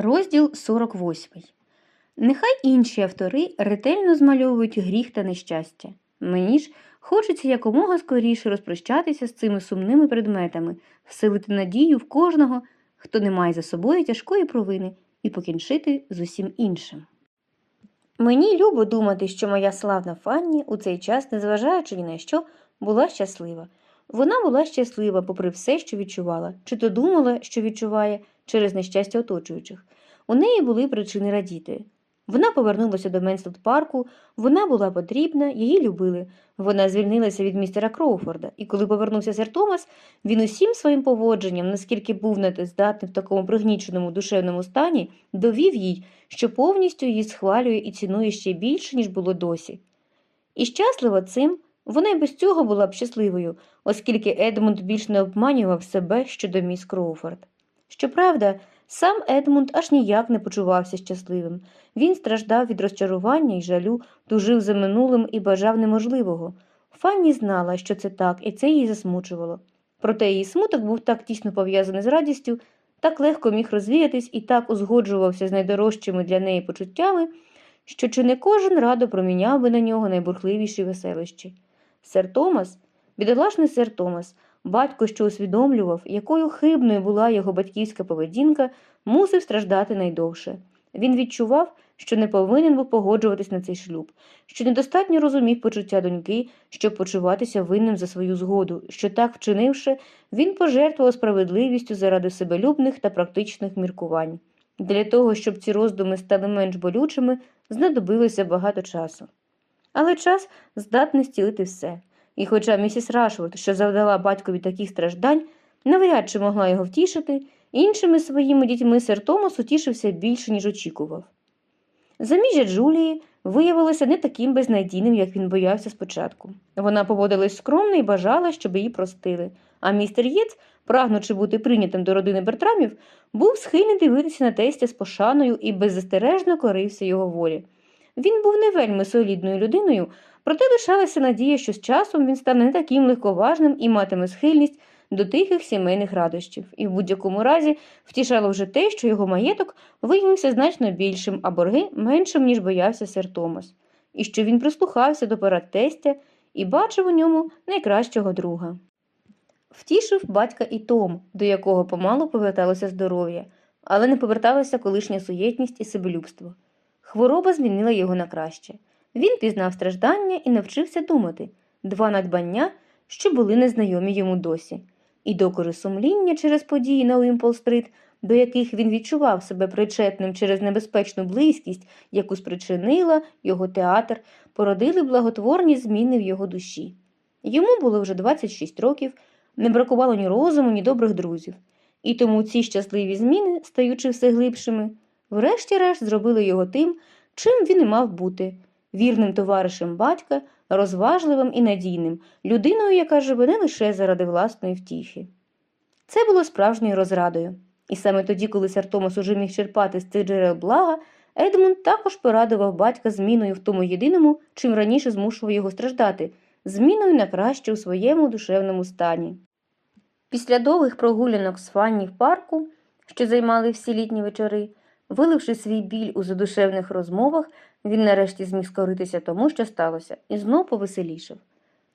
Розділ 48. Нехай інші автори ретельно змальовують гріх та нещастя. Мені ж хочеться якомога скоріше розпрощатися з цими сумними предметами, вселити надію в кожного, хто не має за собою тяжкої провини, і покінчити з усім іншим. Мені любо думати, що моя славна Фанні у цей час, незважаючи ні на що, була щаслива. Вона була щаслива, попри все, що відчувала, чи то думала, що відчуває через нещастя оточуючих. У неї були причини радіти. Вона повернулася до Менсфілд парку, вона була потрібна, її любили. Вона звільнилася від містера Кроуфорда, і коли повернувся сер Томас, він усім своїм поводженням, наскільки був на те здатний в такому пригніченому душевному стані, довів їй, що повністю її схвалює і цінує ще більше, ніж було досі. І щаслива цим, вона й без цього була б щасливою, оскільки Едмунд більш не обманював себе щодо міс Кроуфорд. Щоправда, сам Едмунд аж ніяк не почувався щасливим. Він страждав від розчарування й жалю, тужив за минулим і бажав неможливого. Фанні знала, що це так, і це її засмучувало. Проте її смуток був так тісно пов'язаний з радістю, так легко міг розвіятись і так узгоджувався з найдорожчими для неї почуттями, що чи не кожен радо проміняв би на нього найбурхливіші веселищі. Сер Томас, бідолашний сер Томас, батько, що усвідомлював, якою хибною була його батьківська поведінка, мусив страждати найдовше. Він відчував, що не повинен був погоджуватись на цей шлюб, що недостатньо розумів почуття доньки, щоб почуватися винним за свою згоду, що так вчинивши, він пожертвував справедливістю заради себелюбних та практичних міркувань. Для того, щоб ці роздуми стали менш болючими, знадобилося багато часу. Але час здатний стілити все. І хоча місіс Рашфорд, що завдала батькові таких страждань, навряд чи могла його втішити, іншими своїми дітьми сер Томас утішився більше, ніж очікував. Заміжжя Джулії виявилося не таким безнадійним, як він боявся спочатку. Вона поводилась скромно і бажала, щоб її простили, а містер Єц, прагнучи бути прийнятим до родини Бертрамів, був схильний дивитися на тестя з пошаною і беззастережно корився його волі. Він був не вельми солідною людиною, проте лишалася надія, що з часом він стане не таким легковажним і матиме схильність до тихих сімейних радощів, і в будь-якому разі втішало вже те, що його маєток виявився значно більшим, а борги меншим, ніж боявся сер Томас, і що він прислухався до порад тестя і бачив у ньому найкращого друга. Втішив батька і Том, до якого помалу поверталося здоров'я, але не поверталася колишня суєтність і себелюбство. Хвороба змінила його на краще. Він пізнав страждання і навчився думати. Два надбання, що були незнайомі йому досі, і докори сумління через події на Уімпол-стрит, до яких він відчував себе причетним через небезпечну близькість, яку спричинила його театр, породили благотворні зміни в його душі. Йому було вже 26 років, не бракувало ні розуму, ні добрих друзів, і тому ці щасливі зміни, стаючи все глибшими, врешті-решт зробили його тим, чим він і мав бути вірним товаришем батька, розважливим і надійним, людиною, яка живе не лише заради власної втіхи. Це було справжньою розрадою. І саме тоді, коли сер Томас уже міг черпати з цих джерел блага, Едмунд також порадував батька зміною в тому єдиному, чим раніше змушував його страждати, зміною на краще у своєму душевному стані. Після довгих прогулянок з Фанні в парку, що займали всі літні вечори, виливши свій біль у задушевних розмовах, він нарешті зміг скоритися тому, що сталося, і знов повеселішав.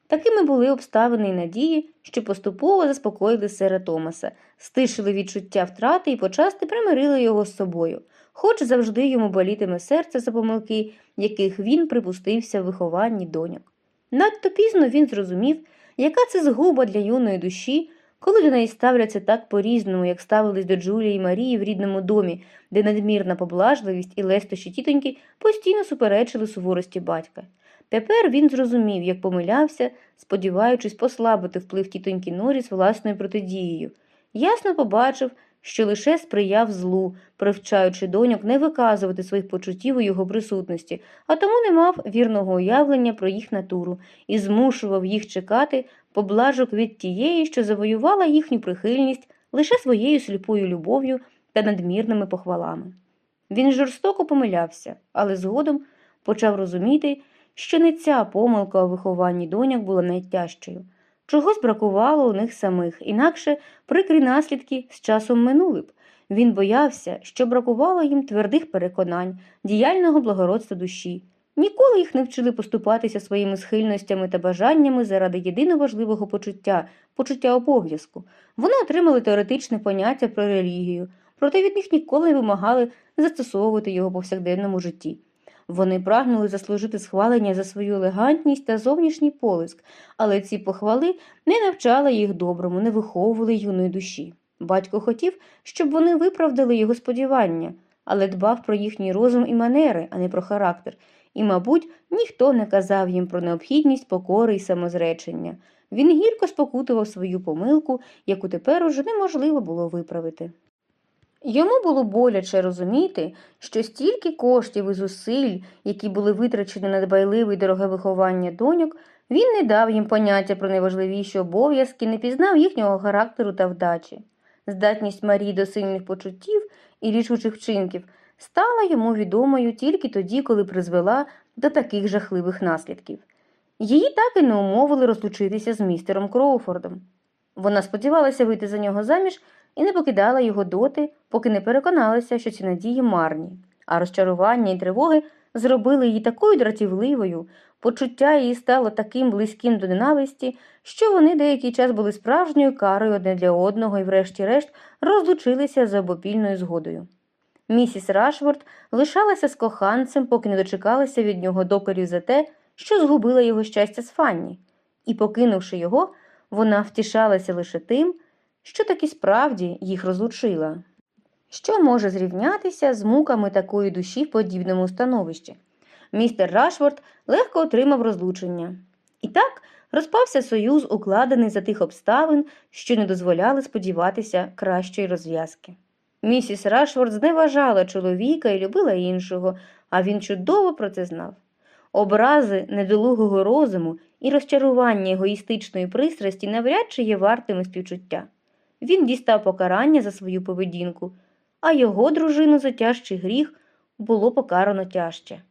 Такими були обставини і надії, що поступово заспокоїли сера Томаса, стишили відчуття втрати і почасти примирили його з собою, хоч завжди йому болітиме серце за помилки, яких він припустився в вихованні доньок. Надто пізно він зрозумів, яка це згуба для юної душі, коли до неї ставляться так по-різному, як ставились до Джулії і Марії в рідному домі, де надмірна поблажливість і лестощі тітоньки постійно суперечили суворості батька. Тепер він зрозумів, як помилявся, сподіваючись послабити вплив тітоньки Норіс власною протидією. Ясно побачив, що лише сприяв злу, привчаючи доньок не виказувати своїх почуттів у його присутності, а тому не мав вірного уявлення про їх натуру і змушував їх чекати поблажок від тієї, що завоювала їхню прихильність лише своєю сліпою любов'ю та надмірними похвалами. Він жорстоко помилявся, але згодом почав розуміти, що не ця помилка у вихованні доньок була найтяжчою. Чогось бракувало у них самих, інакше прикрі наслідки з часом минули б. Він боявся, що бракувало їм твердих переконань, діяльного благородства душі. Ніколи їх не вчили поступатися своїми схильностями та бажаннями заради єдино важливого почуття почуття обов'язку. Вони отримали теоретичне поняття про релігію, проте від них ніколи не вимагали застосовувати його в повсякденному житті. Вони прагнули заслужити схвалення за свою елегантність та зовнішній полиск, але ці похвали не навчали їх доброму, не виховували юної душі. Батько хотів, щоб вони виправдали його сподівання, але дбав про їхній розум і манери, а не про характер, і, мабуть, ніхто не казав їм про необхідність покори і самозречення. Він гірко спокутував свою помилку, яку тепер уже неможливо було виправити. Йому було боляче розуміти, що стільки коштів і зусиль, які були витрачені на дбайливе й дороге виховання доньок, він не дав їм поняття про найважливіші обов'язки, не пізнав їхнього характеру та вдачі. Здатність Марії до сильних почуттів і рішучих вчинків стала йому відомою тільки тоді, коли призвела до таких жахливих наслідків. Її так і не умовили розлучитися з містером Кроуфордом. Вона сподівалася вийти за нього заміж і не покидала його доти, поки не переконалася, що ці надії марні, а розчарування і тривоги зробили її такою дратівливою, почуття її стало таким близьким до ненависті, що вони деякий час були справжньою карою одне для одного і, врешті-решт, розлучилися за обопільною згодою. Місіс Рашворд лишалася з коханцем, поки не дочекалася від нього докорів за те, що згубила його щастя з Фанні, і, покинувши його, вона втішалася лише тим, що таки справді їх розлучила. Що може зрівнятися з муками такої душі в подібному становищі? Містер Рашфорд легко отримав розлучення. І так розпався союз, укладений за тих обставин, що не дозволяли сподіватися кращої розв'язки. Місіс Рашфорд зневажала чоловіка і любила іншого, а він чудово про це знав. Образи недолугого розуму і розчарування егоїстичної пристрасті навряд чи є вартими співчуття. Він дістав покарання за свою поведінку, а його дружину за тяжчий гріх було покарано тяжче.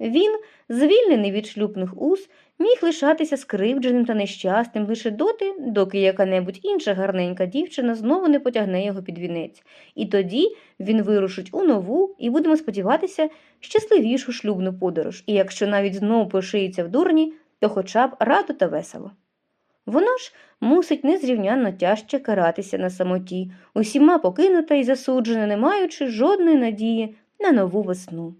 Він, звільнений від шлюбних уз, міг лишатися скривдженим та нещасним лише доти, доки яка-небудь інша гарненька дівчина знову не потягне його під вінець, і тоді він вирушить у нову і, будемо сподіватися, щасливішу шлюбну подорож, і якщо навіть знову пошиється в дурні, то хоча б радо та весело. Воно ж мусить незрівнянно тяжче каратися на самоті, усіма покинута і засуджена, не маючи жодної надії на нову весну.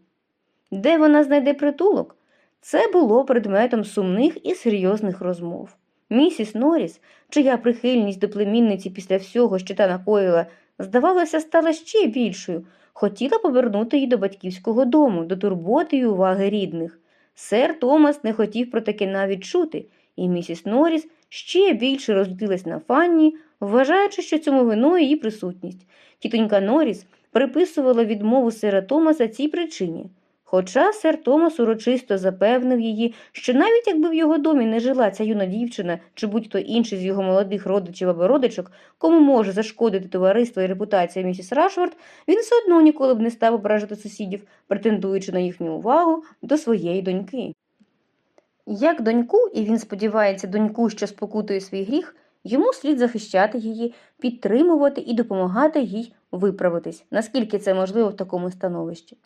Де вона знайде притулок? Це було предметом сумних і серйозних розмов. Місіс Норріс, чия прихильність до племінниці після всього, що та накоїла, здавалося, стала ще більшою, хотіла повернути її до батьківського дому, до турботи й уваги рідних. Сер Томас не хотів про таке навіть чути, і місіс Норріс ще більше розлютилась на Фанні, вважаючи, що цьому виною її присутність. Тітонька Норріс приписувала відмову сера Томаса цій причині. Хоча сер Томас урочисто запевнив її, що навіть якби в його домі не жила ця юна дівчина чи будь-хто інший з його молодих родичів або родичок, кому може зашкодити товариство і репутація місіс Рашфорд, він все одно ніколи б не став ображати сусідів, претендуючи на їхню увагу до своєї доньки. Як доньку, і він сподівається доньку, що спокутує свій гріх, йому слід захищати її, підтримувати і допомагати їй виправитись, наскільки це можливо в такому становищі.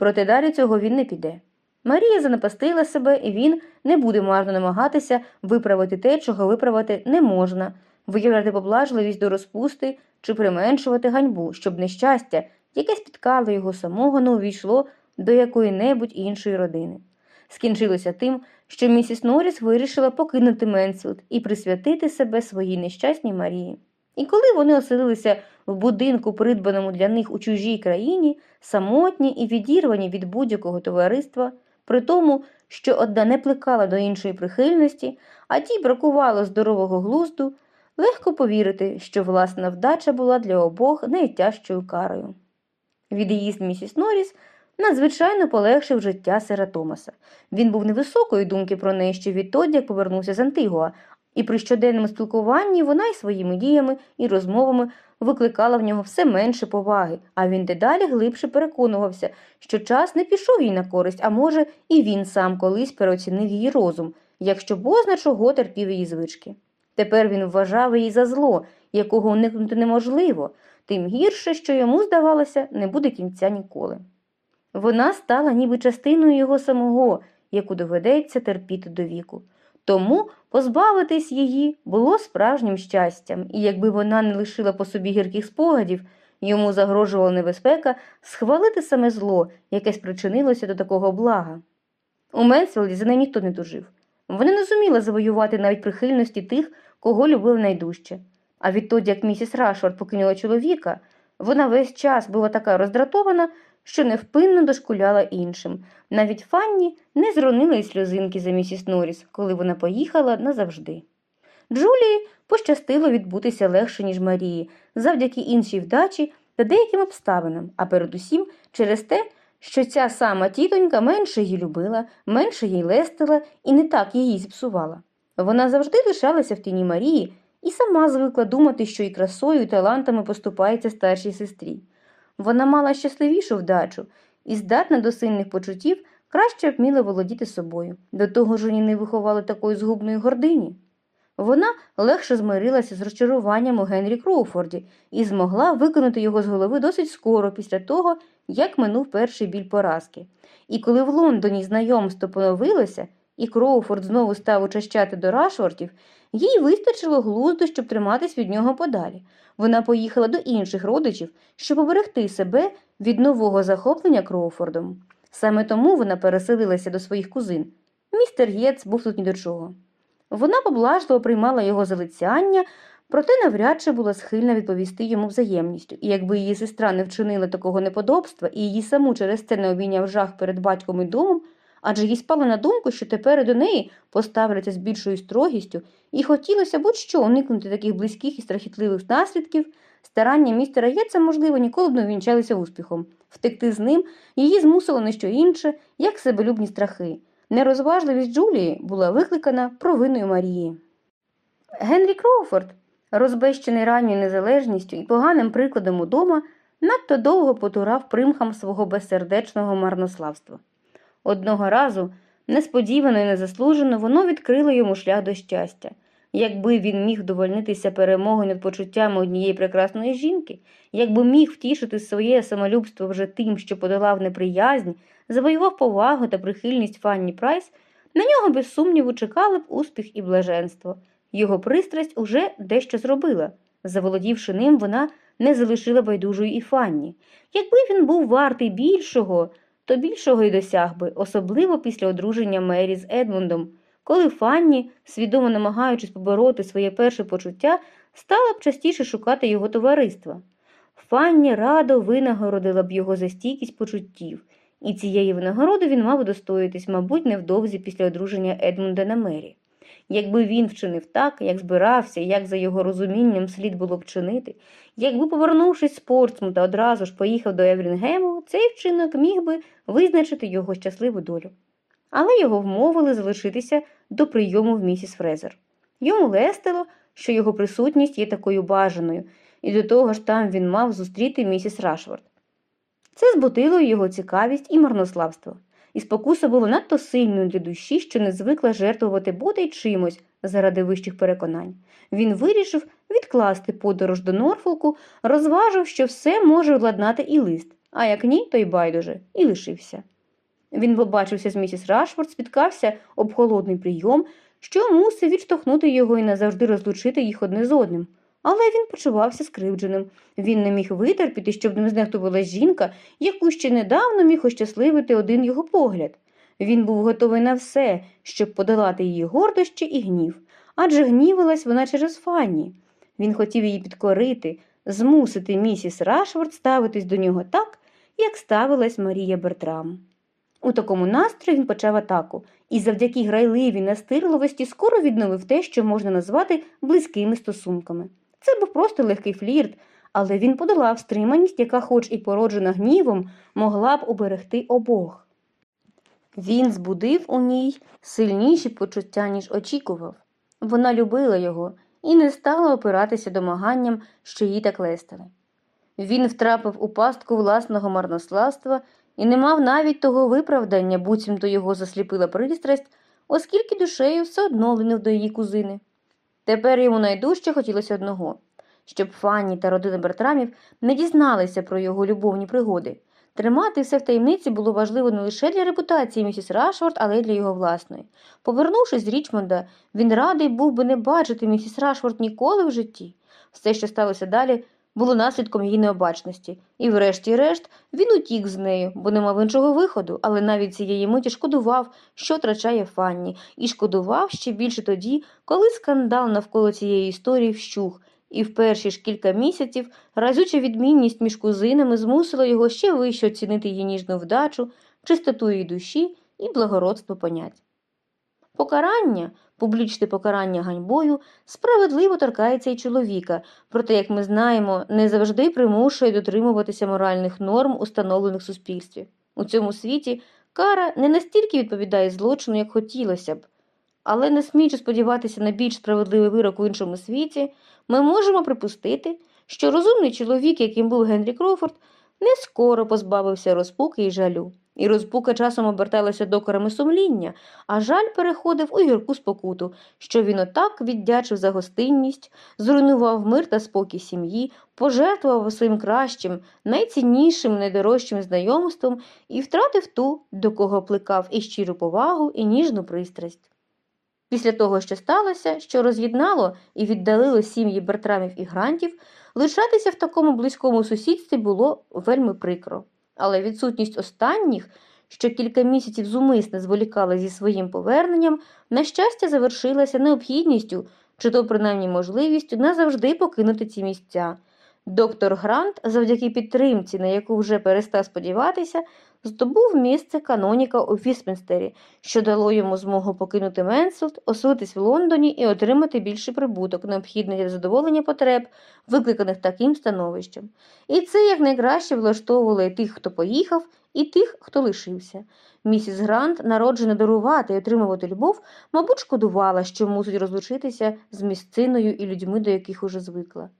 Проте далі цього він не піде. Марія занапастила себе, і він не буде марно намагатися виправити те, чого виправити не можна, виявляти поблажливість до розпусти чи применшувати ганьбу, щоб нещастя, яке спіткало його самого, не увійшло до якої-небудь іншої родини. Скінчилося тим, що місіс Норріс вирішила покинути Менсфілд і присвятити себе своїй нещасній Марії. І коли вони оселилися в будинку, придбаному для них у чужій країні, самотні і відірвані від будь-якого товариства, при тому, що одна не плекала до іншої прихильності, а тій бракувало здорового глузду, легко повірити, що власна вдача була для обох найтяжчою карою. Від'їзд місіс Норріс надзвичайно полегшив життя сера Томаса. Він був невисокої думки про неї ще відтоді, як повернувся з Антигуа, і при щоденному спілкуванні вона й своїми діями і розмовами викликала в нього все менше поваги, а він дедалі глибше переконувався, що час не пішов їй на користь, а може, і він сам колись переоцінив її розум, якщо бозна чого терпів її звички. Тепер він вважав її за зло якого уникнути неможливо, тим гірше, що йому, здавалося, не буде кінця ніколи. Вона стала ніби частиною його самого, яку доведеться терпіти до віку. Тому позбавитись її було справжнім щастям, і якби вона не лишила по собі гірких спогадів, йому загрожувала небезпека схвалити саме зло, яке спричинилося до такого блага. У Менсфілді за нею ніхто не тужив. Вона не зуміла завоювати навіть прихильності тих, кого любили найдужче. А відтоді, як місіс Рашфорд покинула чоловіка, вона весь час була така роздратована, що невпинно дошкуляла іншим. Навіть Фанні не зронила й сльозинки за місіс Норріс, коли вона поїхала назавжди. Джулії пощастило відбутися легше, ніж Марії, завдяки іншій вдачі та деяким обставинам, а передусім через те, що ця сама тітонька менше її любила, менше їй лестила і не так її зіпсувала. Вона завжди лишалася в тіні Марії і сама звикла думати, що і красою, і талантами поступається старшій сестрі. Вона мала щасливішу вдачу і, здатна до сильних почуттів, краще вміла володіти собою. До того ж, вони не виховали такої згубної гордині. Вона легше змирилася з розчаруванням у Генрі Кроуфорді і змогла виконати його з голови досить скоро після того, як минув перший біль поразки. І коли в Лондоні знайомство поновилося, і Кроуфорд знову став учащати до Рашвортів, їй вистачило глузду, щоб триматись від нього подалі. Вона поїхала до інших родичів, щоб оберегти себе від нового захоплення Кроуфордом. Саме тому вона переселилася до своїх кузин. Містер Єц був тут ні до чого. Вона поблажливо приймала його залицяння, проте навряд чи була схильна відповісти йому взаємністю, і якби її сестра не вчинила такого неподобства і її саму через це не обійняв жах перед батьком і домом, адже їй спало на думку, що тепер до неї поставляться з більшою строгістю, і хотілося будь-що уникнути таких близьких і страхітливих наслідків, старання містера Єца, можливо, ніколи б не увінчалися успіхом. Втекти з ним її змусило не що інше, як себелюбні страхи. Нерозважливість Джулії була викликана провиною Марії. Генрі Кроуфорд, розбещений ранньою незалежністю і поганим прикладом удома, надто довго потурав примхам свого безсердечного марнославства. Одного разу, несподівано і незаслужено, воно відкрило йому шлях до щастя. Якби він міг довольнитися перемогою над почуттями однієї прекрасної жінки, якби міг втішити своє самолюбство вже тим, що подолав неприязнь, завоював повагу та прихильність Фанні Прайс, на нього без сумніву чекали б успіх і блаженство. Його пристрасть уже дещо зробила. Заволодівши ним, вона не залишила байдужою і Фанні. Якби він був вартий більшого, то більшого й досяг би, особливо після одруження Мері з Едмундом, коли Фанні, свідомо намагаючись побороти своє перше почуття, стала б частіше шукати його товариства. Фанні радо винагородила б його за стійкість почуттів, і цієї винагороди він мав удостоїтись, мабуть, невдовзі після одруження Едмунда на Мері. Якби він вчинив так, як збирався, як за його розумінням слід було вчинити, якби, повернувшись з Портсмута, одразу ж поїхав до Еврінгему, цей вчинок міг би визначити його щасливу долю. Але його вмовили залишитися до прийому в місіс Фрезер. Йому лестило, що його присутність є такою бажаною, і до того ж там він мав зустріти місіс Рашфорд. Це збудило його цікавість і марнославство. І спокуса була надто сильною для душі, що не звикла жертвувати бодай чимось заради вищих переконань. Він вирішив відкласти подорож до Норфолку, розважив, що все може владнати і лист, а як ні, то й байдуже, і лишився. Він побачився з місіс Рашфорд, спіткався об холодний прийом, що мусив відштовхнути його і назавжди розлучити їх одне з одним. Але він почувався скривдженим. Він не міг витерпіти, щоб ним знехтувала жінка, яку ще недавно міг ощасливити один його погляд. Він був готовий на все, щоб подолати її гордощі і гнів, адже гнівилась вона через Фанні. Він хотів її підкорити, змусити місіс Рашфорд ставитись до нього так, як ставилась Марія Бертрам. У такому настрої він почав атаку, і завдяки грайливій настирливості скоро відновив те, що можна назвати близькими стосунками. Це був просто легкий флірт, але він подолав стриманість, яка, хоч і породжена гнівом, могла б уберегти обох. Він збудив у ній сильніші почуття, ніж очікував. Вона любила його і не стала опиратися домаганням, що їй так лестили. Він втрапив у пастку власного марнославства і не мав навіть того виправдання, буцімто його засліпила пристрасть, оскільки душею все одно линув до її кузини. Тепер йому найдужче хотілося одного щоб Фанні та родина Бертрамів не дізналися про його любовні пригоди. Тримати все в таємниці було важливо не лише для репутації місіс Рашфорд, але й для його власної. Повернувшись з Річмонда, він радий був би не бачити місіс Рашфорд ніколи в житті. Все, що сталося далі, було наслідком її необачності, і, врешті-решт, він утік з нею, бо не мав іншого виходу, але навіть цієї миті шкодував, що втрачає Фанні, і шкодував ще більше тоді, коли скандал навколо цієї історії вщух, і в перші ж кілька місяців разюча відмінність між кузинами змусила його ще вище оцінити її ніжну вдачу, чистоту її душі і благородство понять. Покарання, публічне покарання ганьбою, справедливо торкається й чоловіка, проте, як ми знаємо, не завжди примушує дотримуватися моральних норм, установлених в суспільстві. У цьому світі кара не настільки відповідає злочину, як хотілося б. Але не сміючи сподіватися на більш справедливий вирок у іншому світі, ми можемо припустити, що розумний чоловік, яким був Генрі Крофорд, не скоро позбавився розпуки і жалю. І розпука часом оберталася докорами сумління, а жаль переходив у гірку спокуту, що він отак віддячив за гостинність, зруйнував мир та спокій сім'ї, пожертвував своїм кращим, найціннішим, найдорожчим знайомством і втратив ту, до кого плекав і щиру повагу, і ніжну пристрасть. Після того, що сталося, що роз'єднало і віддалило сім'ї Бертрамів і Грантів, лишатися в такому близькому сусідстві було вельми прикро. Але відсутність останніх, що кілька місяців зумисне зволікали зі своїм поверненням, на щастя, завершилася необхідністю, чи то принаймні можливістю назавжди покинути ці місця. Доктор Грант, завдяки підтримці, на яку вже перестав сподіватися, здобув місце каноніка у Вістмінстері, що дало йому змогу покинути Менсфілд, оселитись в Лондоні і отримати більший прибуток, необхідний для задоволення потреб, викликаних таким становищем. І це якнайкраще влаштовувало і тих, хто поїхав, і тих, хто лишився. Місіс Грант, народжена дарувати і отримувати любов, мабуть, шкодувала, що мусить розлучитися з місциною і людьми, до яких уже звикла.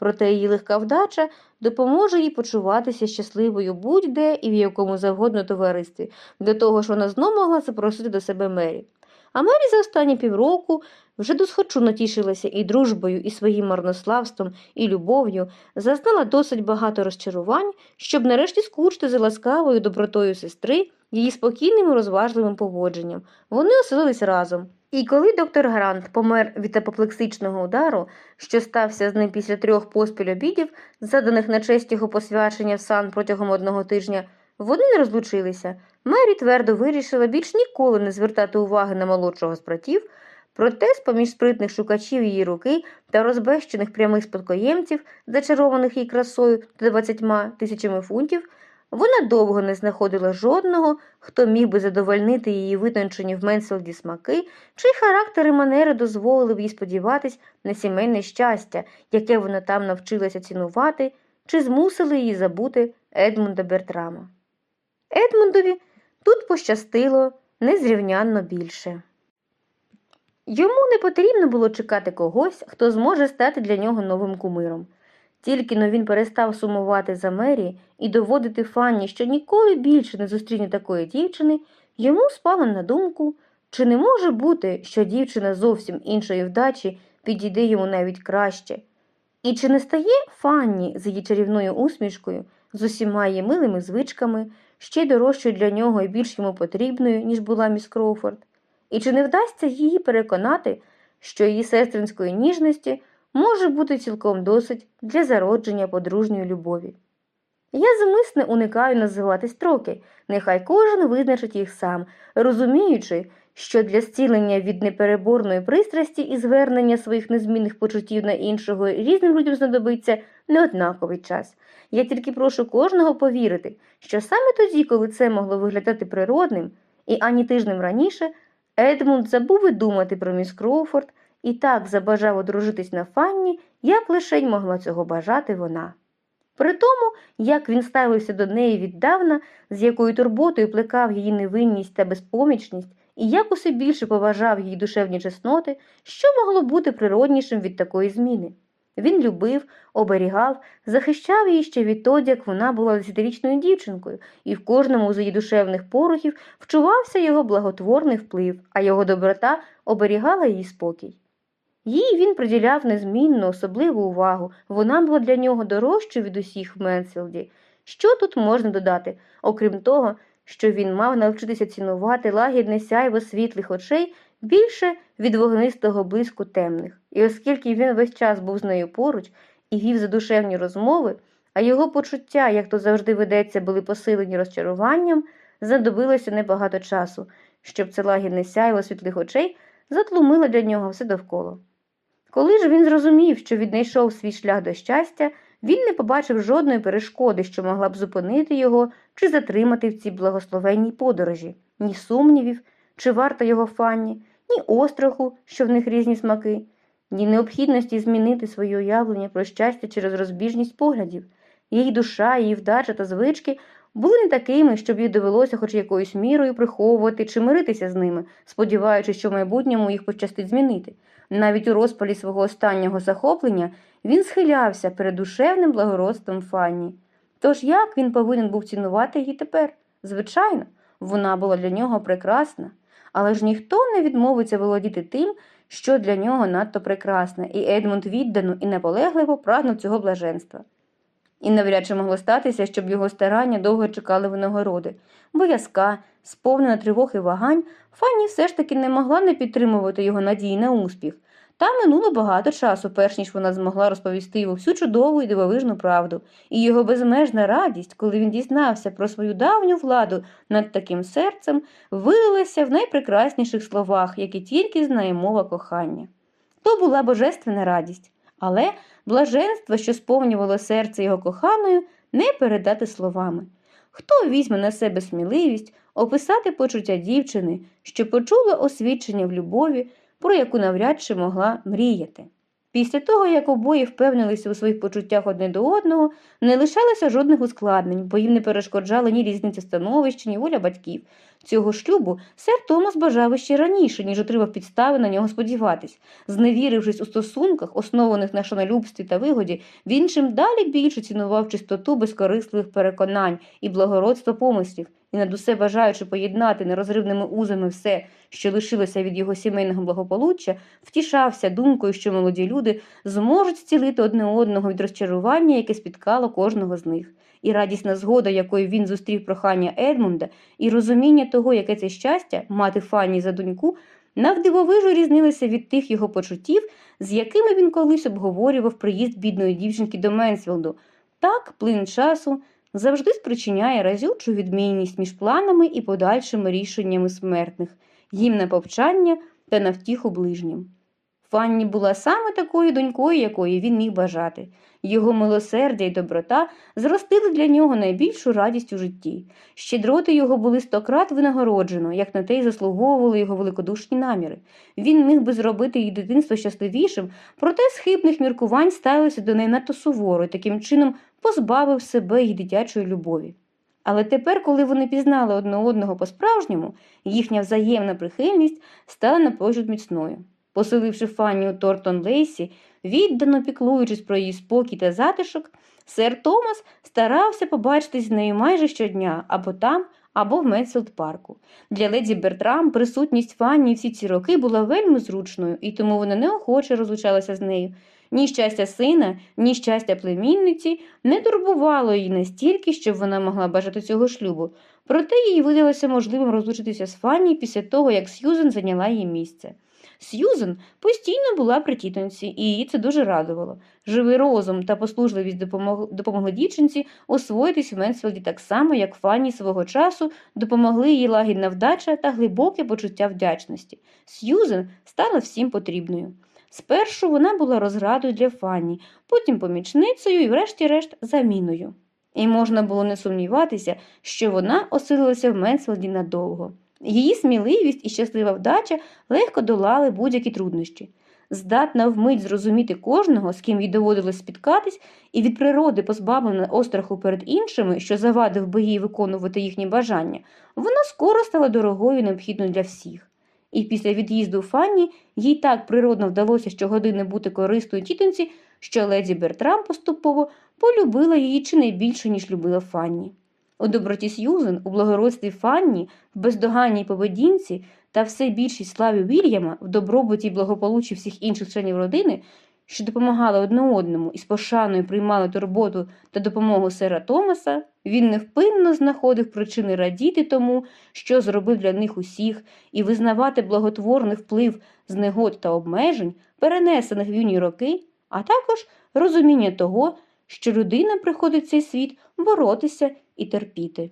Проте її легка вдача допоможе їй почуватися щасливою будь-де і в якому завгодно товаристві, для того ж вона знов могла запросити до себе Мері. А Мері за останні півроку вже досхочу натішилася і дружбою, і своїм марнославством, і любов'ю, зазнала досить багато розчарувань, щоб нарешті скучити за ласкавою добротою сестри, її спокійним і розважливим поводженням. Вони оселились разом. І коли доктор Грант помер від апоплексичного удару, що стався з ним після трьох поспіль обідів, заданих на честь його посвячення в сан протягом одного тижня, вони не розлучилися. Мері твердо вирішила більш ніколи не звертати уваги на молодшого з братів, проте з-поміж спритних шукачів її руки та розбещених прямих спадкоємців, зачарованих її красою та двадцятьма тисячами фунтів, вона довго не знаходила жодного, хто міг би задовольнити її витончені в Менселді смаки, чий характер і манери дозволили б їй сподіватись на сімейне щастя, яке вона там навчилася цінувати, чи змусили її забути Едмунда Бертрама. Едмундові тут пощастило незрівнянно більше. Йому не потрібно було чекати когось, хто зможе стати для нього новим кумиром. Тільки но він перестав сумувати за Мері і доводити Фанні, що ніколи більше не зустріне такої дівчини, йому спало на думку, чи не може бути, що дівчина зовсім іншої вдачі підійде йому навіть краще. І чи не стає Фанні з її чарівною усмішкою, з усіма її милими звичками, ще дорожчою для нього і більш йому потрібною, ніж була міс Кроуфорд? І чи не вдасться її переконати, що її сестринської ніжності може бути цілком досить для зародження подружньої любові. Я зумисне уникаю називати строки, нехай кожен визначить їх сам, розуміючи, що для зцілення від непереборної пристрасті і звернення своїх незмінних почуттів на іншого різним людям знадобиться неоднаковий час. Я тільки прошу кожного повірити, що саме тоді, коли це могло виглядати природним і ані тижнем раніше, Едмунд забув і думати про міс Кроуфорд і так забажав одружитись на Фанні, як лише й могла цього бажати вона. При тому, як він ставився до неї віддавна, з якою турботою плекав її невинність та безпомічність, і як усе більше поважав її душевні чесноти, що могло бути природнішим від такої зміни. Він любив, оберігав, захищав її ще відтоді, як вона була десятирічною дівчинкою, і в кожному з її душевних порухів вчувався його благотворний вплив, а його доброта оберігала її спокій. Їй він приділяв незмінну, особливу увагу. Вона була для нього дорожчою від усіх в Менсфілді. Що тут можна додати, окрім того, що він мав навчитися цінувати лагідне сяйво світлих очей більше від вогнистого блиску темних. І оскільки він весь час був з нею поруч і вів задушевні розмови, а його почуття, як то завжди ведеться, були посилені розчаруванням, знадобилося небагато часу, щоб це лагідне сяйво світлих очей затлумило для нього все довкола. Коли ж він зрозумів, що віднайшов свій шлях до щастя, він не побачив жодної перешкоди, що могла б зупинити його чи затримати в цій благословенній подорожі, ні сумнівів, чи варта його фанні, ні остраху, що в них різні смаки, ні необхідності змінити своє уявлення про щастя через розбіжність поглядів. Її душа, її вдача та звички були не такими, щоб їй довелося хоч якоюсь мірою приховувати чи миритися з ними, сподіваючись, що в майбутньому їх пощастить змінити. Навіть у розпалі свого останнього захоплення він схилявся перед душевним благородством Фанні. Тож як він повинен був цінувати її тепер? Звичайно, вона була для нього прекрасна, але ж ніхто не відмовиться володіти тим, що для нього надто прекрасне, і Едмунд віддано і наполегливо прагнув цього блаженства. І навряд чи могло статися, щоб його старання довго чекали винагороди. Боязка, сповнена тривог і вагань, Фанні все ж таки не могла не підтримувати його надії на успіх. Та минуло багато часу, перш ніж вона змогла розповісти йому всю чудову і дивовижну правду, і його безмежна радість, коли він дізнався про свою давню владу над таким серцем, вилилася в найпрекрасніших словах, які тільки знає мова кохання. То була божественна радість, але блаженство, що сповнювало серце його коханою, не передати словами. Хто візьме на себе сміливість описати почуття дівчини, що почула освідчення в любові, про яку навряд чи могла мріяти? Після того, як обоє впевнилися у своїх почуттях одне до одного, не лишалося жодних ускладнень, бо їм не перешкоджала ні різниця становища, ні воля батьків. Цього шлюбу сер Томас бажав іще раніше, ніж отримав підстави на нього сподіватись. Зневірившись у стосунках, основаних на шанолюбстві та вигоді, він чим далі більше цінував чистоту безкорисливих переконань і благородство помислів, і над усе бажаючи поєднати нерозривними узами все, що лишилося від його сімейного благополуччя, втішався думкою, що молоді люди зможуть зцілити одне одного від розчарування, яке спіткало кожного з них. І радісна згода, якою він зустрів прохання Едмунда, і розуміння того, яке це щастя мати Фанні за доньку, навдивовижу різнилися від тих його почуттів, з якими він колись обговорював приїзд бідної дівчинки до Менсфілду. Так, плин часу завжди спричиняє разючу відмінність між планами і подальшими рішеннями смертних, їм на повчання та на втіху ближнім. Фанні була саме такою донькою, якої він міг бажати. Його милосердя й доброта зростили для нього найбільшу радість у житті. Щедроти його були стократ винагороджено, як на те й заслуговували його великодушні наміри. Він міг би зробити її дитинство щасливішим, проте з хибних міркувань ставився до неї надто суворо і таким чином позбавив себе їх дитячої любові. Але тепер, коли вони пізнали одне одного по-справжньому, їхня взаємна прихильність стала напрочуд міцною. Поселивши Фанні в Торнтон Лейсі, віддано піклуючись про її спокій та затишок, сер Томас старався побачитись з нею майже щодня або там, або в Менсфілд парку. Для леді Бертрам присутність Фанні всі ці роки була вельми зручною, і тому вона неохоче розлучалася з нею. Ні щастя сина, ні щастя племінниці не турбувало її настільки, щоб вона могла бажати цього шлюбу. Проте їй видалося можливим розлучитися з Фанні після того, як Сьюзен зайняла її місце. Сьюзен постійно була при тітонці, і її це дуже радувало. Живий розум та послужливість допомог... допомогли дівчинці освоїтись в Менсфілді так само, як Фанні свого часу допомогли їй лагідна вдача та глибоке почуття вдячності. Сьюзен стала всім потрібною. Спершу вона була розрадою для Фанні, потім помічницею і, врешті-решт, заміною. І можна було не сумніватися, що вона оселилася в Менсфілді надовго. Її сміливість і щаслива вдача легко долали будь-які труднощі. Здатна вмить зрозуміти кожного, з ким їй доводилось спіткатись, і від природи позбавлена остраху перед іншими, що завадив би їй виконувати їхні бажання, вона скоро стала дорогою і необхідною для всіх. І після від'їзду Фанні їй так природно вдалося щогодини бути корисною тітонці, що леді Бертрам поступово полюбила її чи не більше, ніж любила Фанні. У доброті Сьюзен, у благородстві Фанні, в бездоганній поведінці та все більшій славі Вільяма в добробуті й благополуччі всіх інших членів родини, що допомагали одне одному і з пошаною приймали турботу та допомогу сера Томаса, він невпинно знаходив причини радіти тому, що зробив для них усіх, і визнавати благотворний вплив з негод та обмежень, перенесених в юні роки, а також розуміння того, що людина приходить в цей світ боротися і терпіти.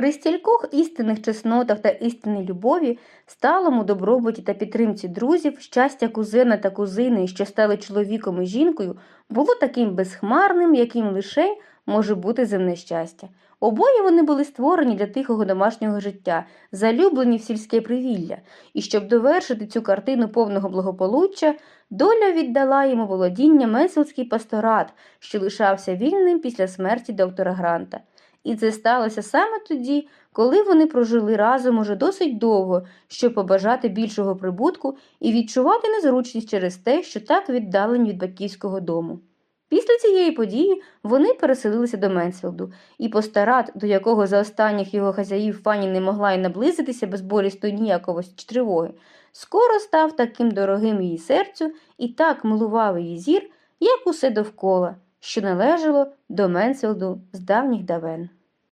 При стількох істинних чеснотах та істинній любові, сталому добробуті та підтримці друзів, щастя кузена та кузини, що стали чоловіком і жінкою, було таким безхмарним, яким лише може бути земне щастя. Обоє вони були створені для тихого домашнього життя, залюблені в сільське привілля, і щоб довершити цю картину повного благополуччя, доля віддала йому володіння Меселський пасторат, що лишався вільним після смерті доктора Гранта. І це сталося саме тоді, коли вони прожили разом уже досить довго, щоб побажати більшого прибутку і відчувати незручність через те, що так віддалені від батьківського дому. Після цієї події вони переселилися до Менсфілду, і постарат, до якого за останніх його хазяїв Фані не могла й наблизитися без болісної ніяковості чи тривоги, скоро став таким дорогим її серцю і так милував її зір, як усе довкола, що належало до Менсфілду з давніх давен.